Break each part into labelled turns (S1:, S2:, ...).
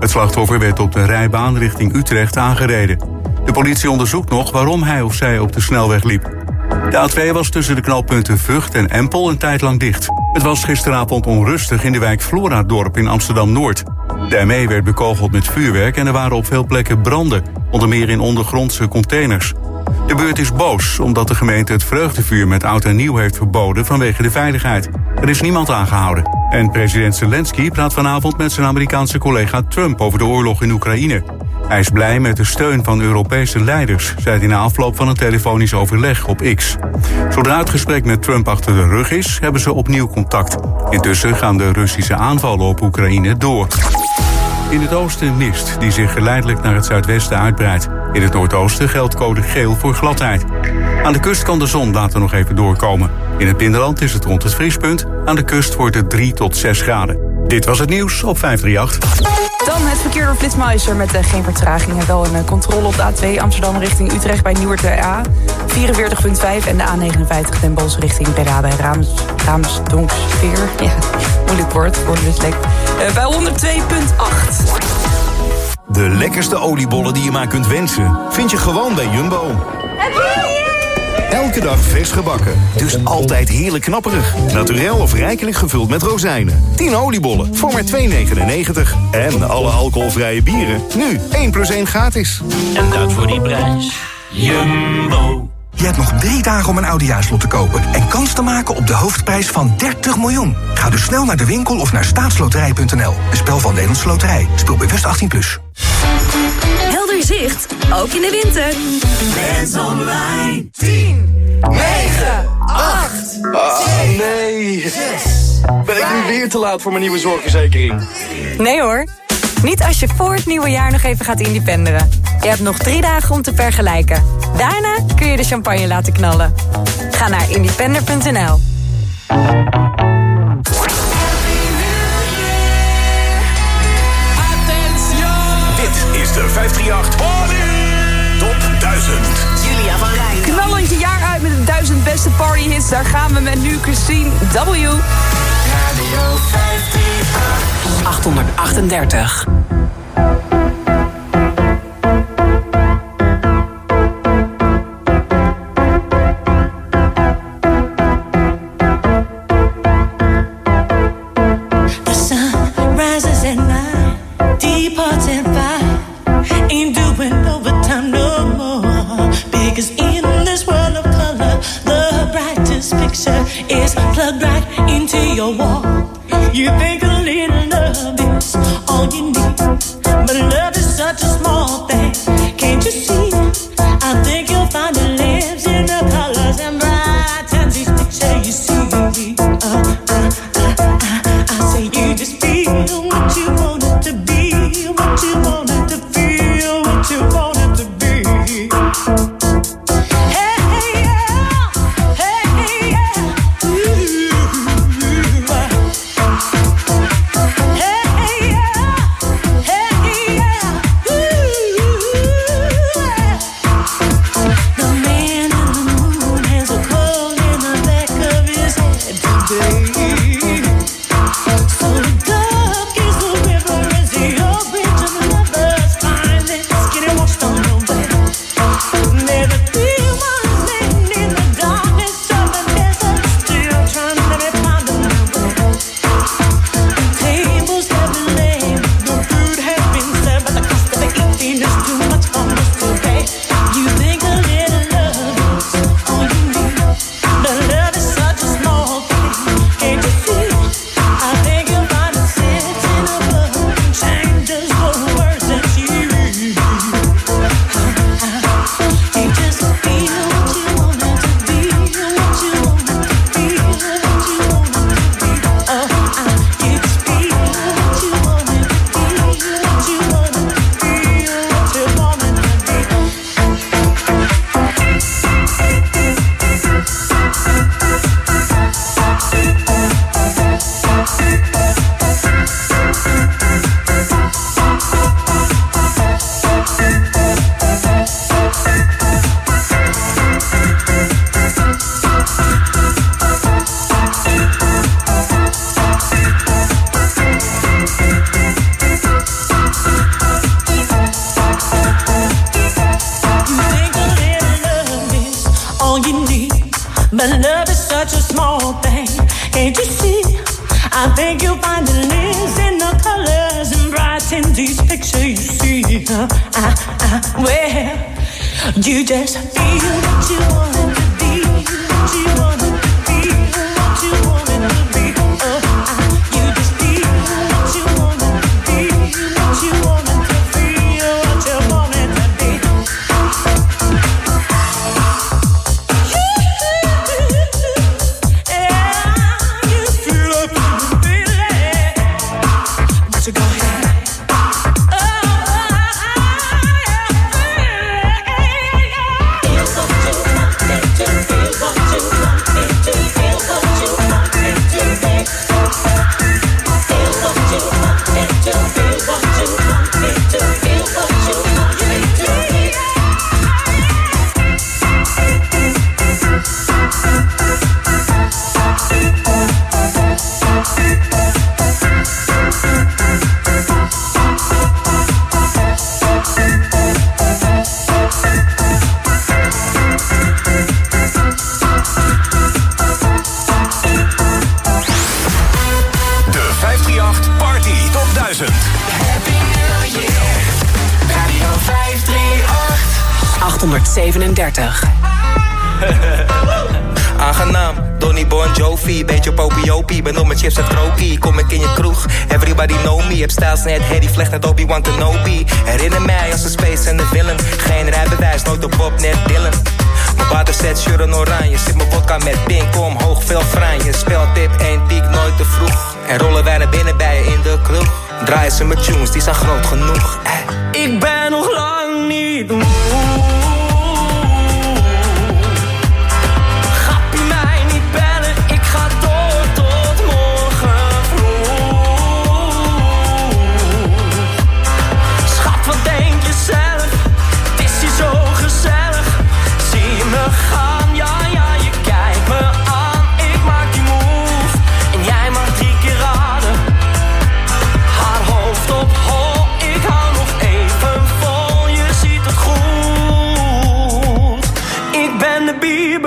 S1: Het slachtoffer werd op de rijbaan richting Utrecht aangereden. De politie onderzoekt nog waarom hij of zij op de snelweg liep. De A2 was tussen de knalpunten Vught en Empel een tijd lang dicht. Het was gisteravond onrustig in de wijk Floradorp in Amsterdam-Noord. De ME werd bekogeld met vuurwerk en er waren op veel plekken branden, onder meer in ondergrondse containers. De buurt is boos omdat de gemeente het vreugdevuur met oud en nieuw heeft verboden vanwege de veiligheid. Er is niemand aangehouden. En president Zelensky praat vanavond met zijn Amerikaanse collega Trump over de oorlog in Oekraïne. Hij is blij met de steun van Europese leiders, zei hij na afloop van een telefonisch overleg op X. Zodra het gesprek met Trump achter de rug is, hebben ze opnieuw contact. Intussen gaan de Russische aanvallen op Oekraïne door. In het oosten mist, die zich geleidelijk naar het zuidwesten uitbreidt. In het noordoosten geldt code geel voor gladheid. Aan de kust kan de zon later nog even doorkomen. In het binnenland is het rond het vriespunt. Aan de kust wordt het 3 tot 6 graden. Dit was het nieuws op 538.
S2: Dan het verkeer door Flitsmeister met uh, geen vertragingen. Wel een uh, controle op de A2 Amsterdam richting Utrecht bij Nieuwert A. 44,5 en de A59 Den Bosch richting Breda bij Raams, Raamsdonksveer. Ja, moeilijk woord een dyslect. Uh, bij 102,8.
S3: De lekkerste oliebollen die je maar kunt wensen... vind je gewoon bij Jumbo. Elke dag vers gebakken. Dus altijd heerlijk knapperig. Naturel of rijkelijk gevuld met rozijnen. 10 oliebollen voor maar 2,99. En alle alcoholvrije bieren. Nu 1 plus 1 gratis.
S4: En dat voor die prijs. Jumbo.
S5: Je hebt nog drie dagen om een oudejaarslot te kopen... en kans te maken op de hoofdprijs van 30 miljoen. Ga dus snel naar de winkel of naar staatsloterij.nl. Een spel van Nederlandse Loterij. Speel bewust 18+. Plus.
S6: Helder zicht, ook in de winter.
S7: Fans online. 10, 9, 8,
S8: oh, nee. 6, Ben ik nu weer te laat voor mijn nieuwe zorgverzekering?
S2: Nee hoor. Niet als je voor het nieuwe jaar nog even gaat independeren. Je hebt nog drie dagen om te vergelijken. Daarna kun je de champagne laten knallen. Ga naar independer.nl.
S3: Dit is de 538 Top 1000.
S6: Julia van Rijn.
S2: Knallend je jaar uit met de 1000 beste partyhits. Daar gaan we met nu Christine W.
S7: Radio 538.
S6: 838.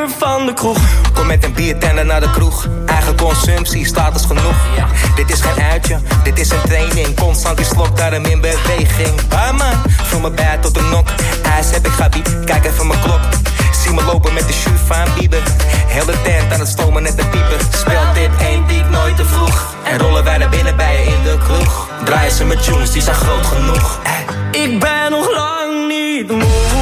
S9: van de kroeg.
S10: Kom met een biertender naar de kroeg. Eigen consumptie staat dus genoeg. Dit is geen uitje, dit is een training. Constant die slok, daarom in beweging. Bye man, van mijn bij tot de nok. IJs heb ik gabiep, kijk even mijn klok. Zie me lopen met de shoe van Bieber. Heel de tent aan het stomen net de piepen. Speelt dit één piek nooit te vroeg. En rollen wij naar binnen bij je in de kroeg. Draaien ze met tunes, die zijn groot genoeg.
S9: Ik ben nog lang niet moe.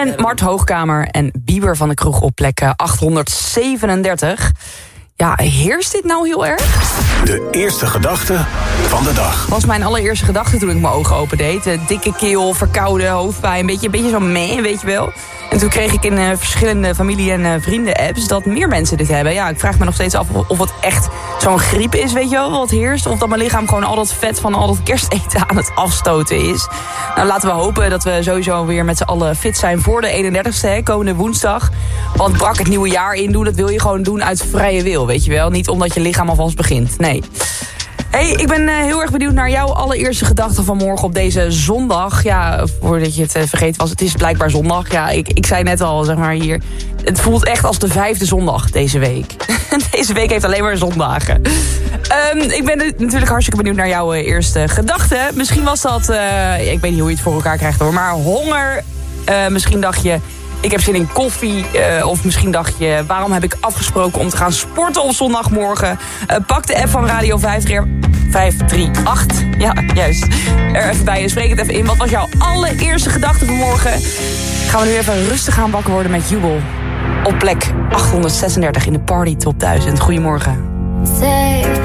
S9: En
S2: ehm. Mart Hoogkamer en Bieber van de Kroeg op plek 837. Ja, heerst dit nou heel erg?
S11: De eerste gedachte van de dag.
S2: Was mijn allereerste gedachte toen ik mijn ogen opendeed. Eh, dikke keel, verkouden, hoofdpijn, een beetje, een beetje zo meh, weet je wel. En toen kreeg ik in uh, verschillende familie- en uh, vrienden-apps dat meer mensen dit hebben. Ja, ik vraag me nog steeds af of, of het echt zo'n griep is, weet je wel, wat heerst. Of dat mijn lichaam gewoon al dat vet van al dat kersteten aan het afstoten is. Nou, laten we hopen dat we sowieso weer met z'n allen fit zijn voor de 31ste, hè, komende woensdag. Want brak het nieuwe jaar in doen, dat wil je gewoon doen uit vrije wil, weet je wel. Niet omdat je lichaam alvast begint, nee. Hey, ik ben uh, heel erg benieuwd naar jouw allereerste gedachten van morgen op deze zondag. Ja, voordat je het uh, vergeten was, het is blijkbaar zondag. Ja, ik, ik zei net al, zeg maar hier, het voelt echt als de vijfde zondag deze week. deze week heeft alleen maar zondagen. Um, ik ben natuurlijk hartstikke benieuwd naar jouw uh, eerste gedachten. Misschien was dat, ik weet niet hoe je het voor elkaar krijgt hoor, maar honger. misschien dacht je, ik heb zin in koffie. Uh, of misschien dacht je, waarom heb ik afgesproken om te gaan sporten op zondagmorgen? Uh, pak de app van Radio 538. Ja, juist. Er even bij je. Spreek het even in. Wat was jouw allereerste gedachte vanmorgen? Gaan we nu even rustig aan wakker worden met Jubel. Op plek 836 in de Party Top 1000. Goedemorgen.
S12: Save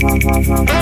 S12: Save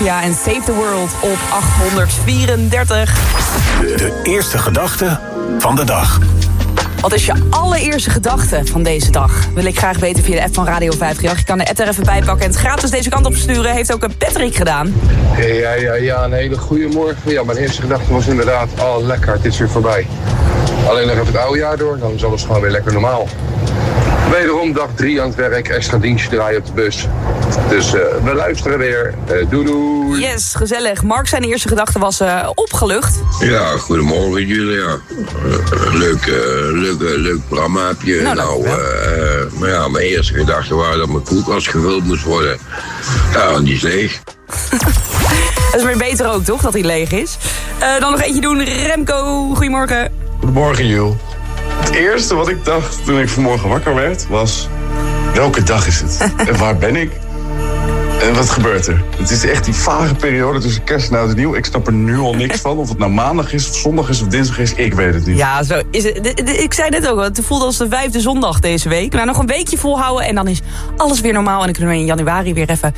S2: En Save the World op 834.
S11: De eerste gedachte van de dag.
S2: Wat is je allereerste gedachte van deze dag? Wil ik graag weten via de app van Radio 538. Je kan de app er even bij pakken en het gratis deze kant op sturen. Heeft ook een Patrick gedaan.
S13: Ja, ja, ja, een hele goede morgen. Ja, mijn eerste gedachte was inderdaad, oh lekker, het is weer voorbij. Alleen nog even het oude jaar door, dan is alles gewoon weer lekker normaal. Wederom dag drie aan het werk, extra dienstje draaien op de bus. Dus eh, we luisteren weer. Eh doei doei.
S2: Yes, gezellig. Mark zijn eerste gedachte was eh, opgelucht.
S14: Ja, goedemorgen Julia. Leuk, eh, leuk, leuk programma heb je.
S2: Nou,
S14: Nou, eh, maar ja, mijn eerste gedachte waren dat mijn koelkast gevuld moest worden. Ja, en die is leeg.
S2: Dat is weer beter ook, toch? Dat hij leeg is. Eh, dan nog eentje doen. Remco, goedemorgen.
S15: Goedemorgen, Jules. Het eerste wat ik dacht toen ik vanmorgen wakker werd was... welke dag is het? en waar ben ik? En wat gebeurt er? Het is echt die vage periode tussen kerst en oud en nieuw. Ik snap er nu al niks van. Of het nou maandag is, of zondag is, of dinsdag is. Ik weet het niet.
S2: Ja, zo is het. Ik zei net ook al, het voelde als de vijfde zondag deze week. Nou, nog een weekje volhouden en dan is alles weer normaal. En dan kunnen we in januari weer even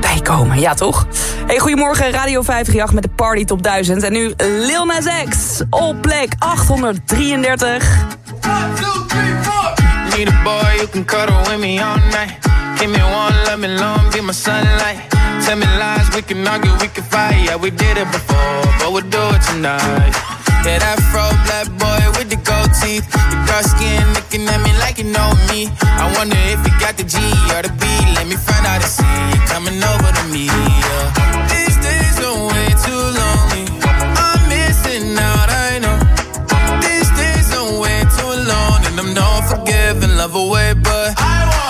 S2: bijkomen. Ja, toch? Hey, goedemorgen, Radio 538 met de Party Top 1000. En nu Lil Nas X op plek 833.
S16: Need a boy you can cuddle with me all night. Give me one, let me long, be my sunlight. Tell me lies, we can argue, we can fight. Yeah, we did it before, but we'll do it tonight. Yeah, that fro black boy with the gold teeth. Your dark skin looking at me like you know me. I wonder if you got the G or the B. Let me find out and see you coming over to me. Yeah. These days are way too lonely. I'm missing out, I know. These days are way too long, and I'm not forgiving, love away, but I want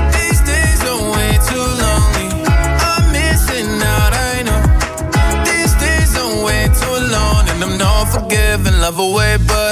S16: Away, but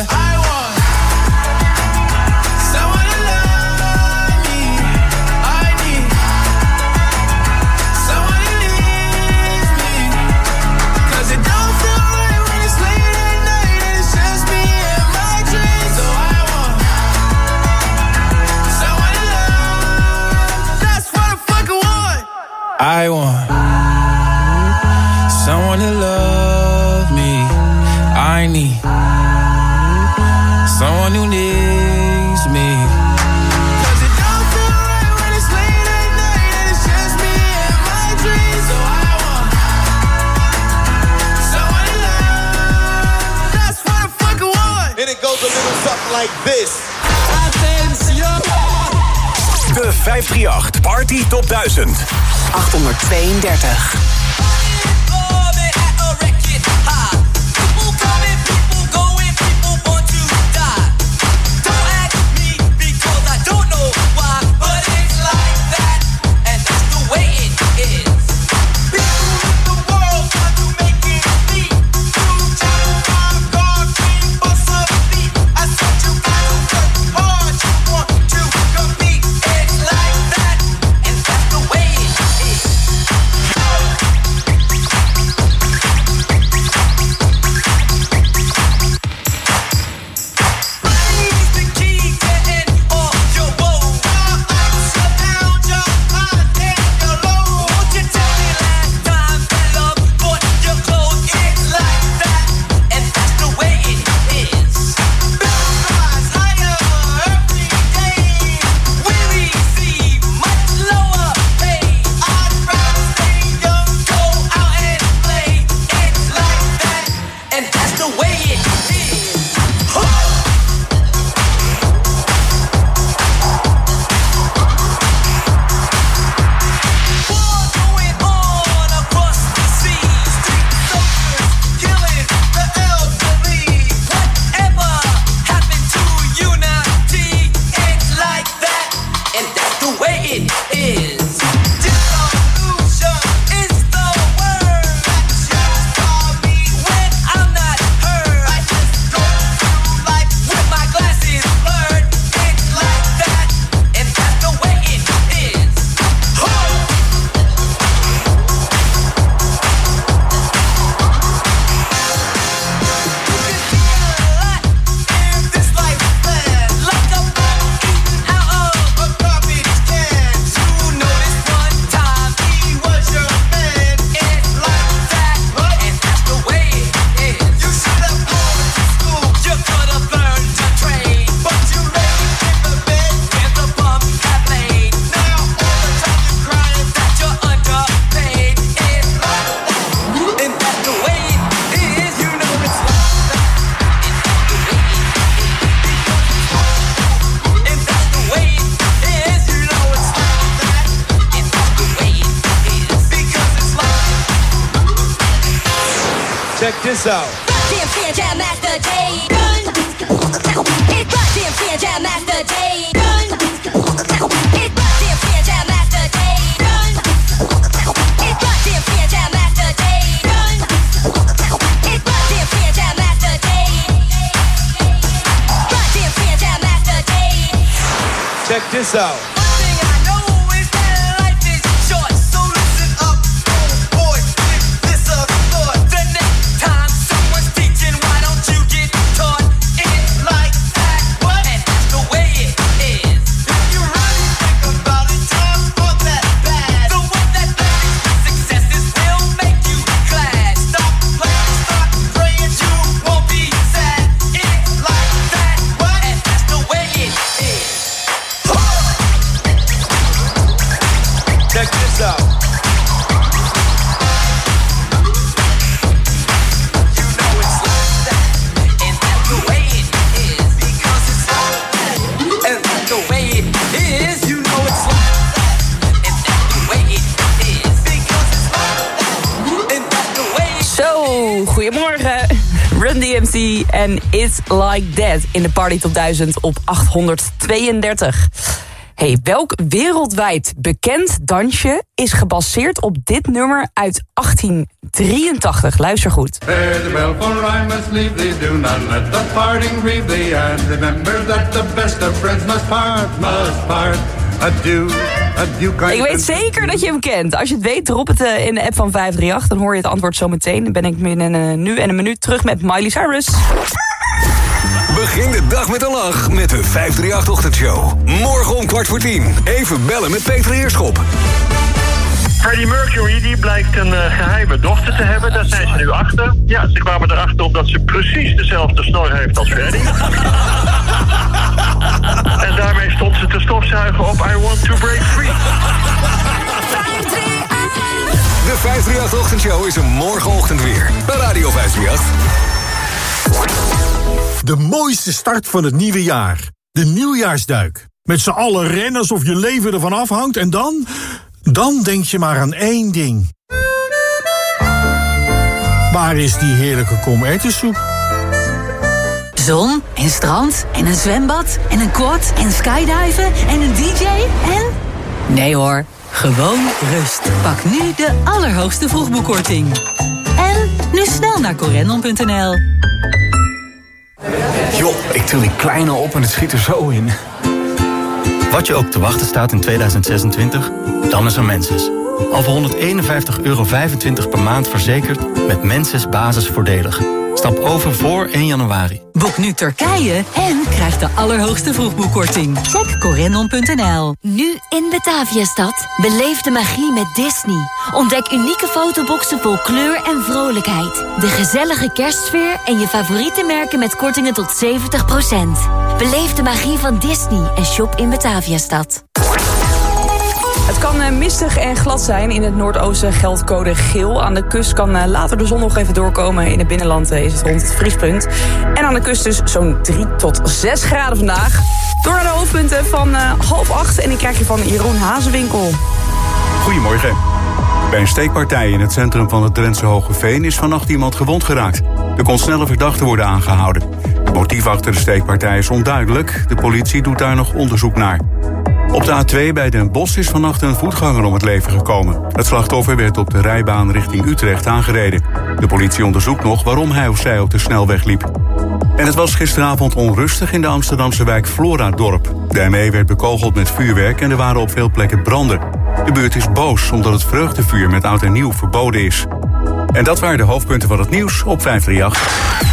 S17: like this.
S11: De 538 Party Top 1000.
S9: 832.
S18: this out.
S17: Check this out.
S2: En It's Like That in de Party Top 1000 op 832. Hey, welk wereldwijd bekend dansje is gebaseerd op dit nummer uit 1883? Luister goed.
S19: The. And remember that the best of friends must part. Adieu, adieu, kind
S2: Ik weet zeker dat je hem kent. Als je het weet, drop het eh, in de app van 538. Dan hoor je het antwoord zo meteen. Dan ben ik binnen eh, nu en een minuut terug met Miley Cyrus.
S20: Begin de dag met een lach met de 538-ochtendshow. Morgen om kwart voor tien. Even bellen met Peter Heerschop.
S21: Freddie Mercury die blijkt een eh, geheime dochter te hebben. Daar zijn ze nu achter. Ja, ze kwamen erachter omdat ze precies dezelfde snor heeft als Freddie. En daarmee stond ze te stofzuigen op I Want To Break Free.
S20: De 538-ochtendshow is er morgenochtend weer. Bij Radio 538.
S22: De mooiste start van het nieuwe jaar. De nieuwjaarsduik. Met z'n allen rennen alsof je leven ervan afhangt en dan... Dan denk je maar aan één ding. Waar is die heerlijke komertensoep?
S23: Zon en strand en een zwembad en een quad en skydiven en een dj en... Nee hoor, gewoon rust. Pak nu de allerhoogste vroegboekkorting. En nu snel naar corendon.nl.
S24: Joh, ik til die kleine op en het schiet er zo in. Wat je ook te wachten staat in 2026, dan is er Menses. Al voor 151,25 euro per maand verzekerd met Menses basisvoordelig. Stap over voor 1 januari.
S23: Boek nu Turkije en krijg de allerhoogste vroegboekkorting. Check corendon.nl.
S12: Nu in Bataviastad. Beleef de magie met Disney. Ontdek unieke fotoboxen vol kleur en vrolijkheid. De gezellige kerstsfeer en je favoriete merken met kortingen tot 70%. Beleef de magie van Disney en shop in Bataviastad.
S2: Het kan eh, mistig en glad zijn. In het noordoosten geldt code geel. Aan de kust kan eh, later de zon nog even doorkomen. In het binnenland eh, is het rond het vriespunt. En aan de kust dus zo'n 3 tot 6 graden vandaag. Door naar de hoofdpunten van half acht. En die krijg je van Jeroen Hazenwinkel.
S1: Goedemorgen. Bij een steekpartij in het centrum van het Drentse Hogeveen is vannacht iemand gewond geraakt. Er kon snelle verdachte worden aangehouden. Het motief achter de steekpartij is onduidelijk. De politie doet daar nog onderzoek naar. Op de A2 bij Den Bosch is vannacht een voetganger om het leven gekomen. Het slachtoffer werd op de rijbaan richting Utrecht aangereden. De politie onderzoekt nog waarom hij of zij op de snelweg liep. En het was gisteravond onrustig in de Amsterdamse wijk Floradorp. De ME werd bekogeld met vuurwerk en er waren op veel plekken branden. De buurt is boos omdat het vreugdevuur met oud en nieuw verboden is. En dat waren de hoofdpunten van het nieuws op 538.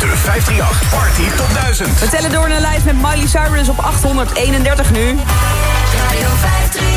S20: De 538 Party Top 1000.
S2: We tellen door naar live met Miley Cyrus op 831 nu.
S12: Radio 538.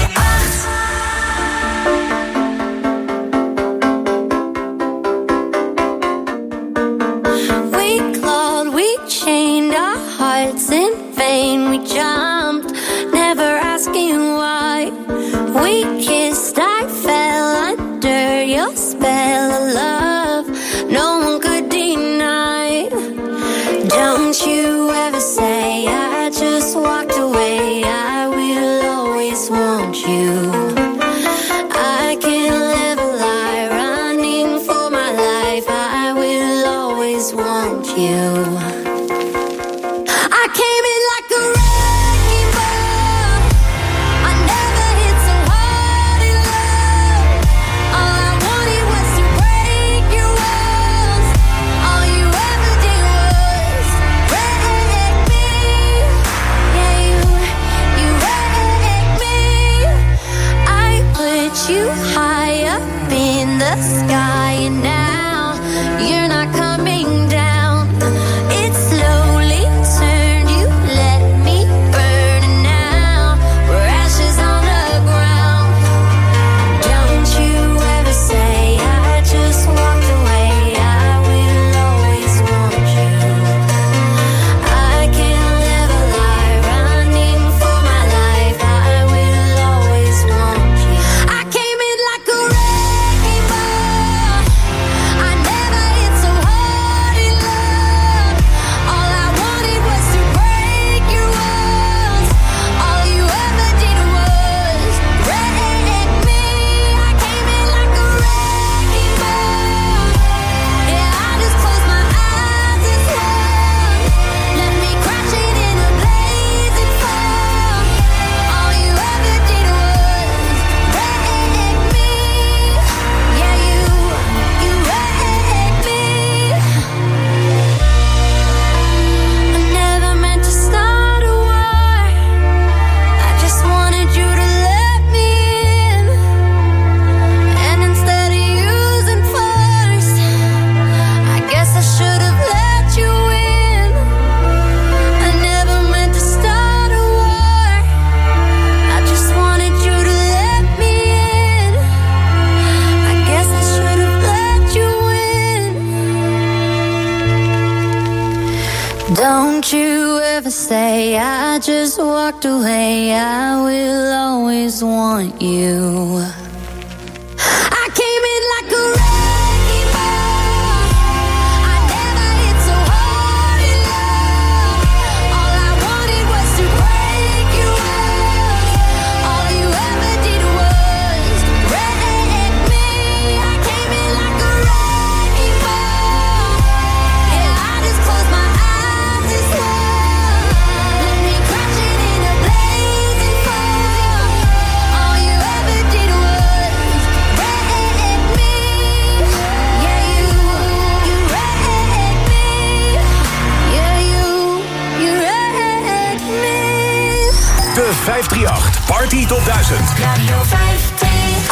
S11: 538. Party tot 1000.
S25: Radio 538.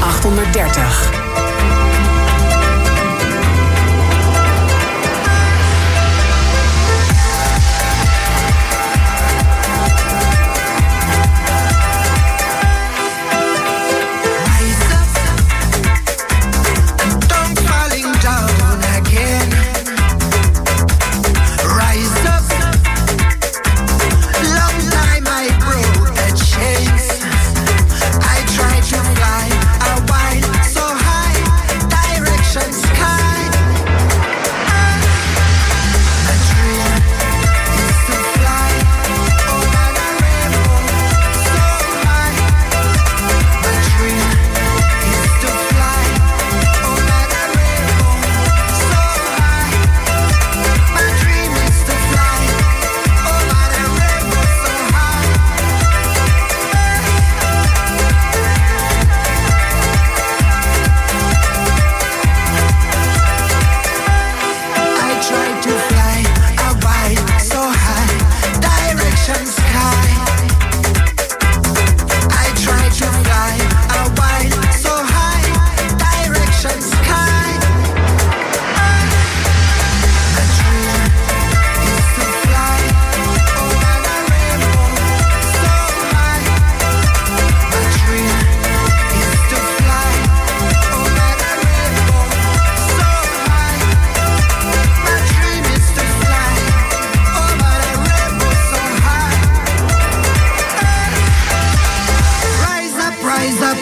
S26: 830.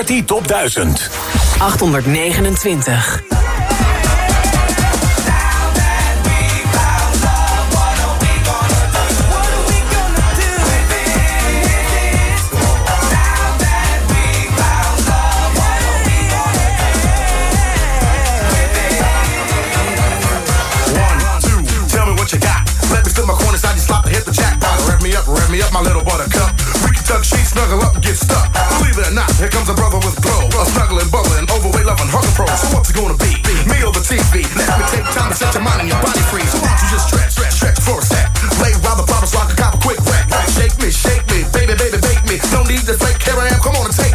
S11: Party Top 1000.
S26: 829.
S27: Here comes a brother with pro, a struggling, bubbling, overweight, loving, hugging pro. So what's it gonna be? Me or the TV? Let me take time to set your mind and your body free. So why don't you just stretch, stretch, stretch for a sec? Lay while the bottles rock a cop a quick rack. Shake me, shake me, baby, baby, bake me. No need to fake. Here I am, come on and take.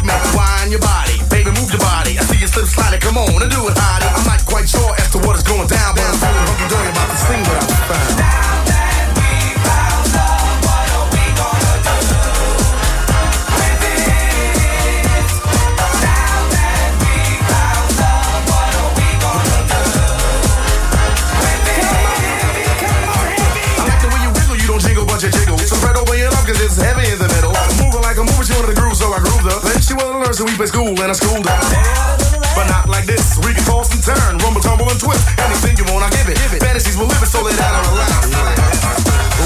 S27: times and We play school and I schooled her, But not like this. We can toss and turn, rumble, tumble, and twist. Anything you want, I give it. give it. Fantasies will live it, so let out our the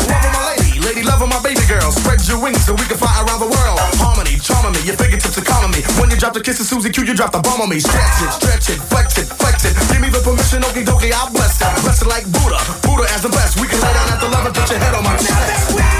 S27: Love of my lady, lady love my baby girl. Spread your wings so we can fly around the world. Harmony, charm, me, your fingertips are calming me. When you drop the kiss of Susie Q, you drop the bomb on me. Stretch it, stretch it, flex it, flex it. Give me the permission, okie dokie, I bless it. Bless it like Buddha, Buddha as the best. We can lay down at the love and put your head on my chest.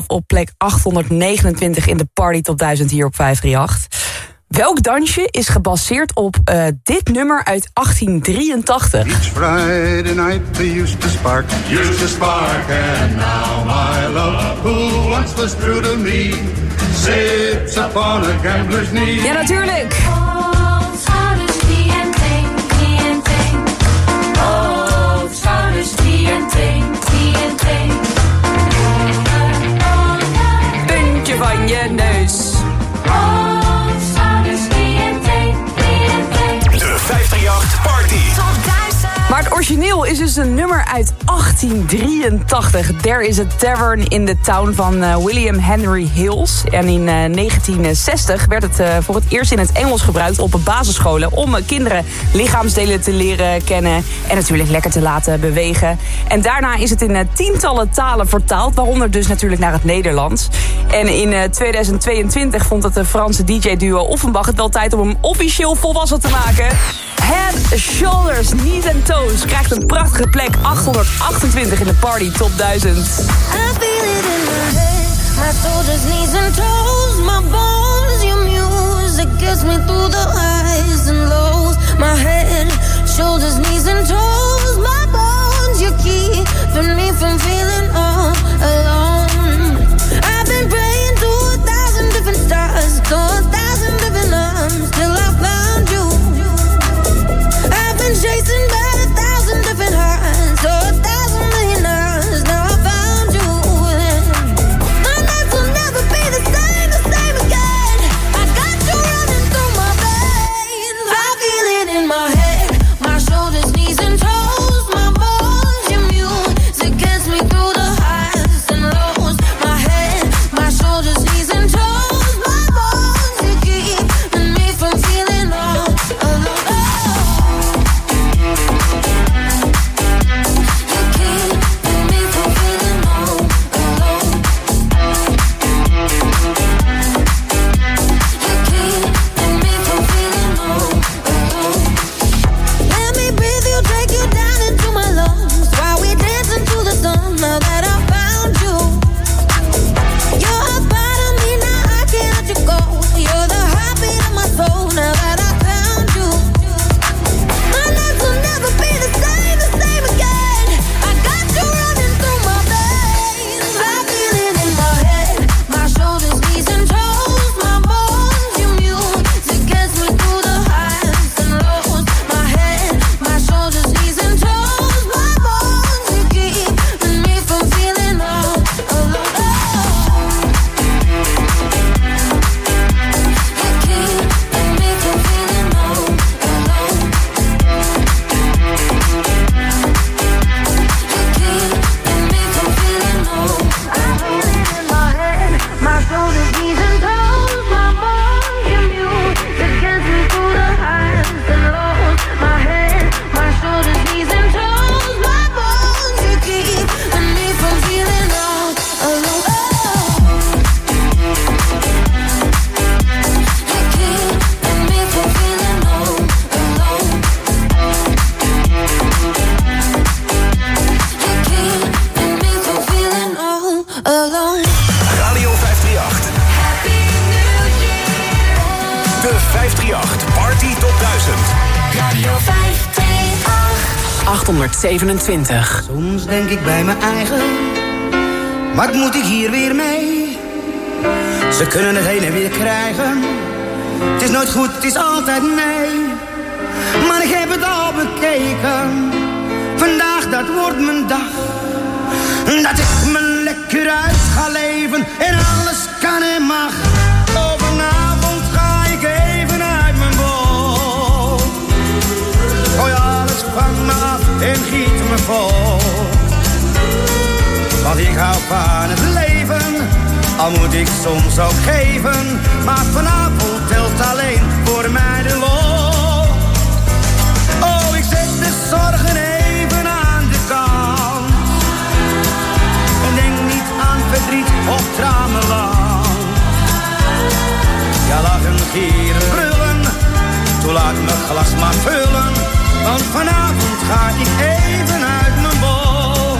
S27: Love
S2: op plek 829 in de Party Top 1000 hier op 538. Welk dansje is gebaseerd op eh, dit nummer uit 1883?
S19: Friday night they used to spark, used to spark, and now my love, who once was true to me, sits upon a gambler's knee.
S2: Ja, natuurlijk. Puntje van je. Maar het origineel is dus een nummer uit 1883. There is a Tavern in the Town van eh, William Henry Hills. En in eh, 1960 werd het eh, voor het eerst in het Engels gebruikt op basisscholen... om eh, kinderen lichaamsdelen te leren kennen en natuurlijk lekker te laten bewegen. En daarna is het in eh, tientallen talen vertaald, waaronder dus natuurlijk naar het Nederlands. En in eh, 2022 vond het de Franse DJ-duo Offenbach het wel tijd om hem officieel volwassen te maken. Head, Shoulders, Knees and Toes krijgt een prachtige plek 828 in de Party Top 1000.
S12: I feel it in my head, my shoulders, knees and toes, my bones. Your music gets me through the highs and lows. My head, shoulders, knees and toes, my bones. You keeping me from feeling all alone. I've been praying to a thousand different stars, to chasing back
S9: 827.
S28: Soms denk ik bij mijn eigen, wat moet ik hier weer mee? Ze kunnen het heen en weer krijgen. Het is nooit goed, het is altijd nee. Maar ik heb het al bekeken. Vandaag, dat wordt mijn dag. Dat ik me lekker uit ga leven en alles kan en mag. Alles van me af en giet me vol. Want ik hou van het leven, al moet ik soms ook geven. Maar vanavond telt alleen voor mij de lol. Oh, ik zet de zorgen even aan de kant. En denk niet aan verdriet of tramenland. Ja, lachen, gieren, brullen. Toen laat me glas maar vullen. Want vanavond ga ik even uit mijn bol.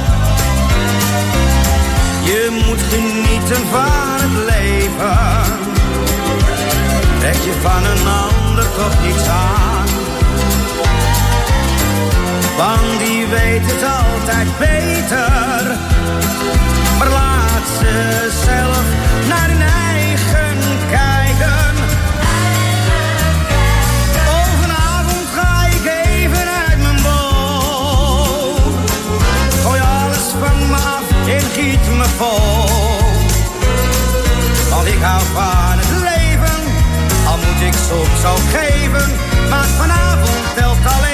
S28: Je moet genieten van het leven. Trek je van een ander toch niets aan. Want die weet het altijd beter. Maar laat ze zelf naar hun eigen kijken. En giet me vol. Want ik hou van het leven, al moet ik soms ook geven. Maar vanavond telt alleen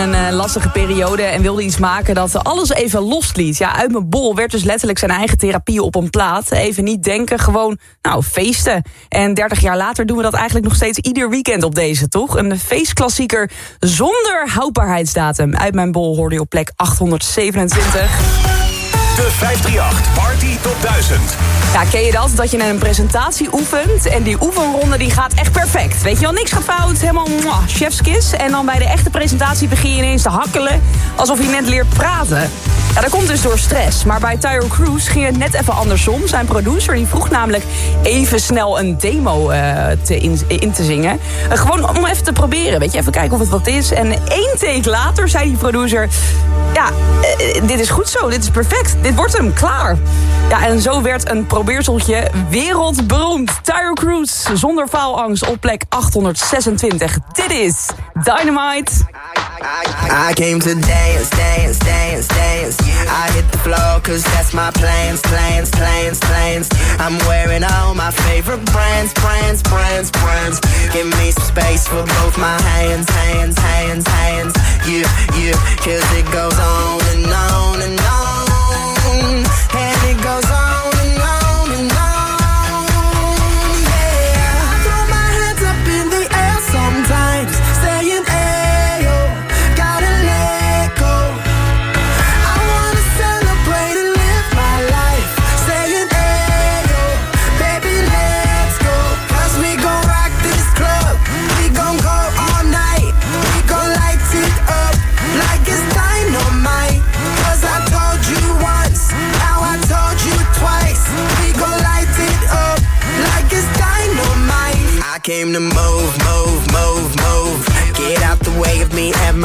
S28: een
S2: eh, lastige periode en wilde iets maken dat alles even losliet. Ja, uit mijn bol werd dus letterlijk zijn eigen therapie op een plaat. Even niet denken, gewoon, nou, feesten. En 30 jaar later doen we dat eigenlijk nog steeds ieder weekend op deze, toch? Een feestklassieker zonder houdbaarheidsdatum. Uit mijn bol hoorde je op plek 827.
S11: De 538 Party Top 1000.
S2: Ja, ken je dat? Dat je een presentatie oefent en die oefenronde die gaat echt perfect. Weet je wel, niks gaat fout, helemaal mwah, chefskis. En dan bij de echte presentatie begin je ineens te hakkelen... alsof je net leert praten. Ja, dat komt dus door stress. Maar bij Tyro Cruise ging het net even andersom. Zijn producer die vroeg namelijk even snel een demo eh, te in, in te zingen. Eh, gewoon om even te proberen, weet je, even kijken of het wat is. En één take later zei die producer... ja, eh, dit is goed zo, dit is perfect, dit wordt hem, klaar. Ja, en zo werd een probeerseltje wereldberoemd. Tyro Cruise, zonder faalangst op plek 826. Dit is Dynamite.
S26: I came to dance, dance, dance, dance. I hit the floor cause that's my plans, plans, plans, plans. I'm wearing all my favorite brands, brands, brands, brands. Give me space for both my hands, hands, hands, hands. You, you, cause it goes on and on and on. And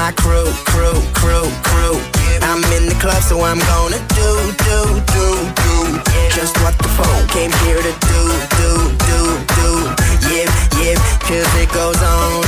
S26: my crew, crew, crew, crew. I'm in the club, so I'm gonna do, do, do, do. Just what the phone came here to do, do, do, do. Yeah, yep, cause it
S18: goes on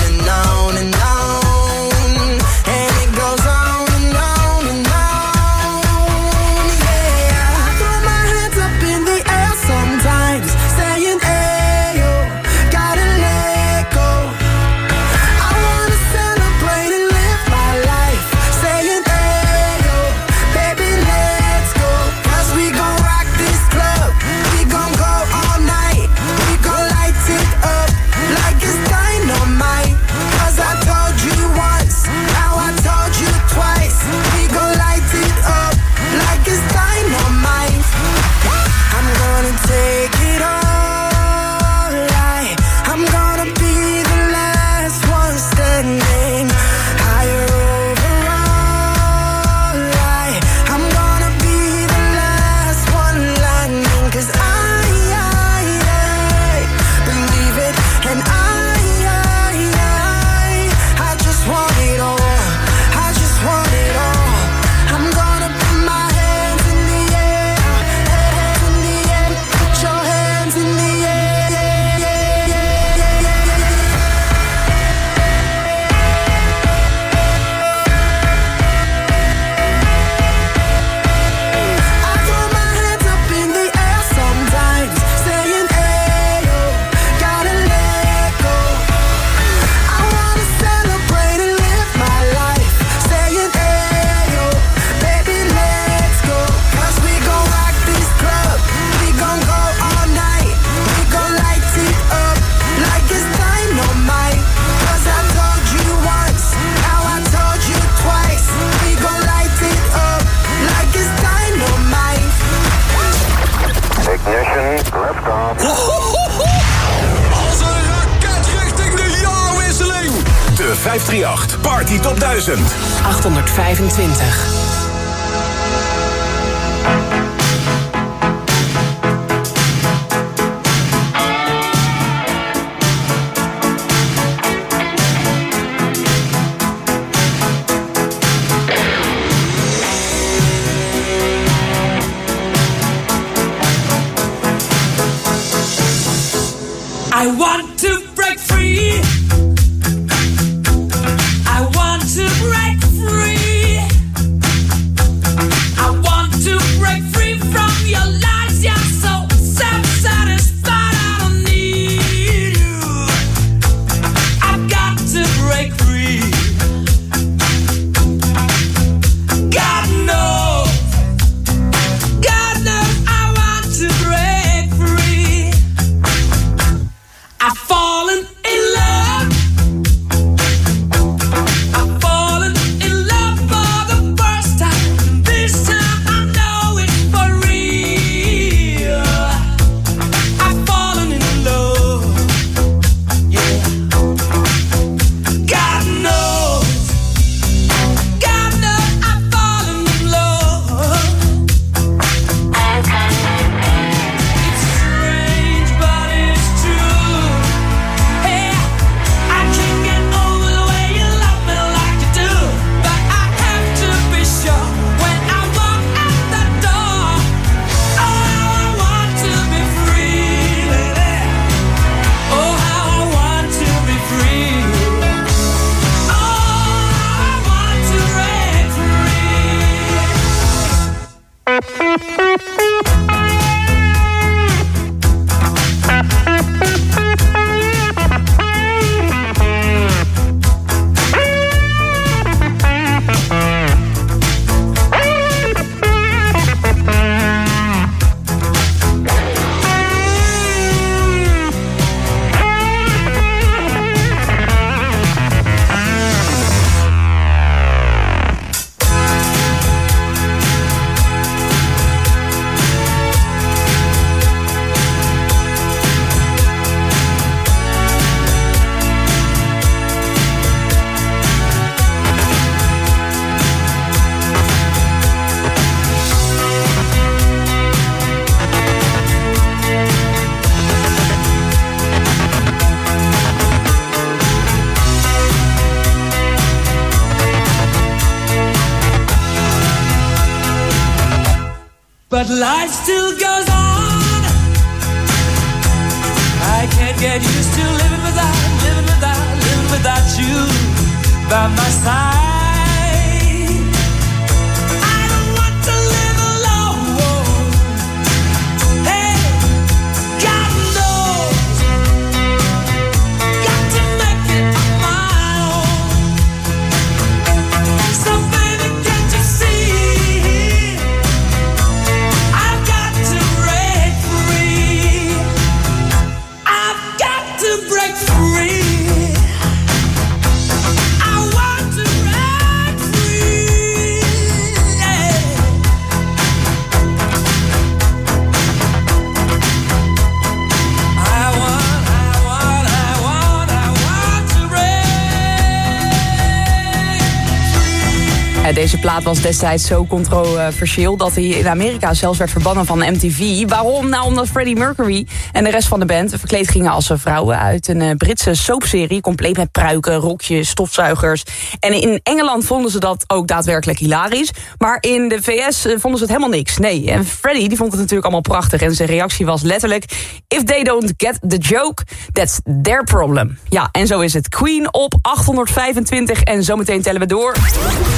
S2: was destijds zo controversieel dat hij in Amerika zelfs werd verbannen van MTV. Waarom? Nou, omdat Freddie Mercury en de rest van de band verkleed gingen als vrouwen uit een eh, Britse soapserie. Compleet met pruiken, rokjes, stofzuigers. En in Engeland vonden ze dat ook daadwerkelijk hilarisch. Maar in de VS eh, vonden ze het helemaal niks. Nee, en Freddie die vond het natuurlijk allemaal prachtig. En zijn reactie was letterlijk... If they don't get the joke, that's their problem. Ja, en zo is het. Queen op 825 en zometeen tellen we door.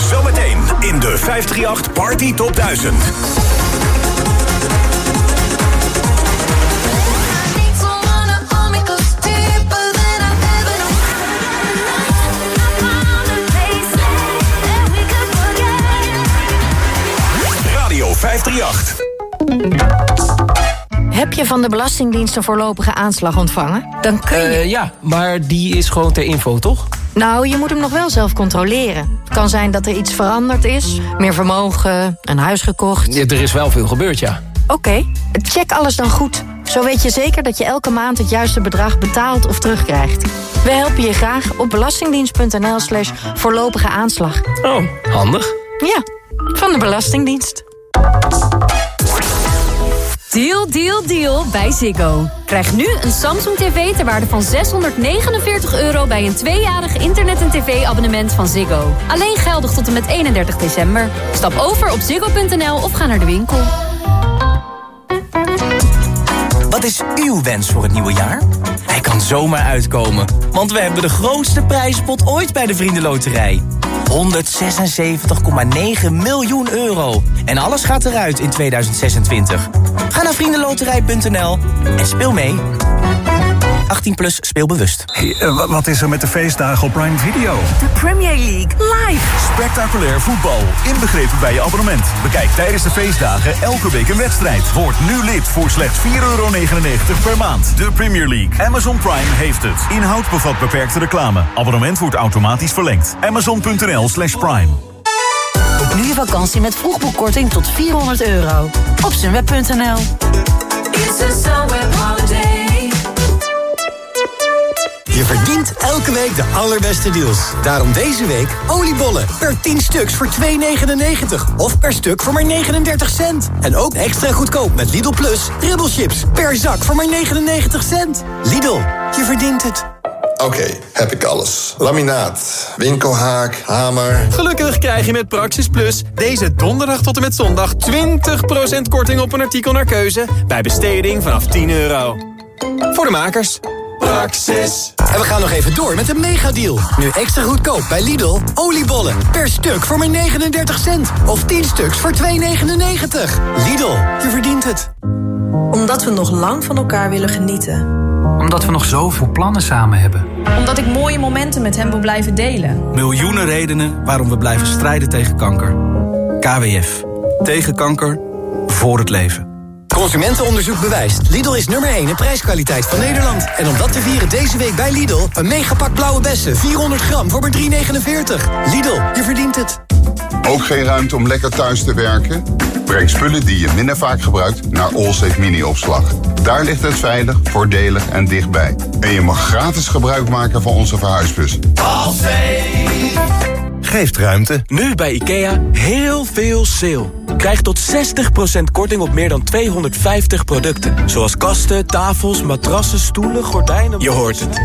S11: Zometeen in de 538 Party Top 1000. Radio 538.
S29: Heb je van de Belastingdienst een voorlopige aanslag ontvangen? Dan kun je...
S30: Eh, ja, maar die is gewoon ter info, toch?
S29: Nou, je moet hem nog wel zelf controleren. Het kan zijn dat er iets veranderd is. Meer vermogen, een huis gekocht.
S30: Ja, er is wel veel gebeurd, ja.
S29: Oké, check alles dan goed. Zo weet je zeker dat je elke maand het juiste bedrag betaalt of terugkrijgt. We helpen je graag op belastingdienst.nl slash voorlopige aanslag.
S30: Oh, handig.
S29: Ja, van de Belastingdienst.
S31: Deal, deal, deal bij Ziggo. Krijg nu een Samsung TV ter waarde van 649 euro... bij een tweejarig internet- en tv-abonnement van Ziggo. Alleen geldig tot en met 31 december. Stap over op ziggo.nl of ga naar de winkel.
S32: Wat is uw wens voor het nieuwe jaar? Hij kan zomaar uitkomen, want we hebben de grootste prijzenpot ooit bij de Vriendenloterij. 176,9 miljoen euro. En alles gaat eruit in 2026. Ga naar vriendenloterij.nl en speel mee. 18 plus speelbewust.
S33: Hey, eh, wat is er met de feestdagen op Prime Video?
S34: De Premier League live.
S33: Spectaculair voetbal, inbegrepen bij je abonnement. Bekijk tijdens de feestdagen elke week een wedstrijd. Word nu lid voor slechts 4,99 euro per maand. De Premier League. Amazon Prime heeft het. Inhoud bevat beperkte reclame. Abonnement wordt automatisch verlengd. Amazon.nl slash prime.
S34: Boek nu je vakantie met vroegboekkorting tot 400 euro. Op sunweb.nl.
S35: Je verdient elke week de allerbeste deals. Daarom deze week oliebollen per 10 stuks voor 2,99. Of per stuk voor maar 39 cent. En ook extra goedkoop met Lidl Plus chips per zak voor maar 99 cent. Lidl, je verdient het.
S36: Oké, heb ik alles. Laminaat, winkelhaak, hamer.
S30: Gelukkig krijg je met Praxis Plus deze donderdag tot en met zondag 20% korting op een artikel naar keuze bij besteding vanaf 10 euro. Voor de makers. Praxis.
S35: En we gaan nog even door met de megadeal. Nu extra goedkoop bij Lidl. Oliebollen per stuk voor maar 39 cent. Of 10 stuks voor 2,99. Lidl, je verdient het.
S37: Omdat we nog lang van elkaar willen genieten.
S38: Omdat we nog zoveel plannen samen hebben.
S37: Omdat ik mooie momenten met hem wil blijven delen.
S24: Miljoenen redenen waarom we blijven strijden tegen kanker. KWF. Tegen kanker. Voor het leven.
S35: Consumentenonderzoek bewijst. Lidl is nummer 1 in prijskwaliteit van Nederland. En om dat te vieren deze week bij Lidl... een megapak blauwe bessen, 400 gram voor maar 3,49. Lidl, je verdient het.
S39: Ook geen ruimte om lekker thuis te werken? Breng spullen die je minder vaak gebruikt naar Allsafe Mini-opslag. Daar ligt het veilig, voordelig en dichtbij. En je mag gratis gebruik maken van onze verhuisbus.
S40: Geeft ruimte.
S32: Nu bij IKEA heel veel sale. Krijg tot 60% korting op meer dan 250 producten. Zoals kasten, tafels, matrassen, stoelen, gordijnen. Je hoort het.